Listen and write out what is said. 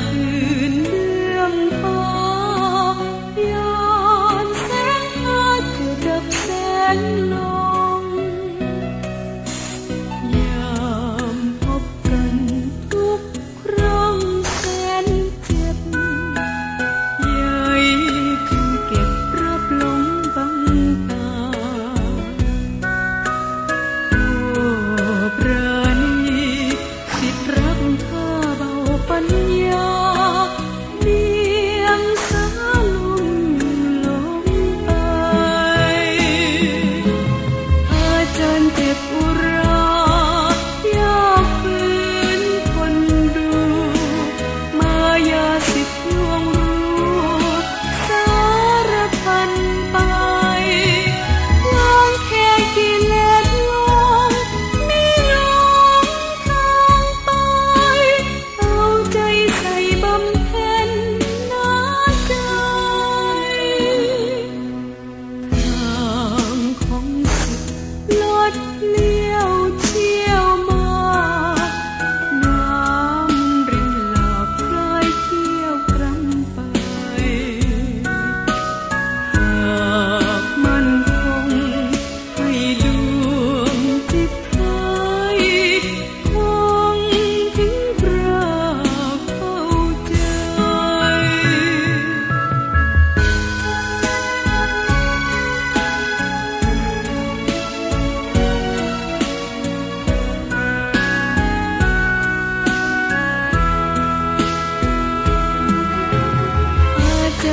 คืนเดือนฟ้า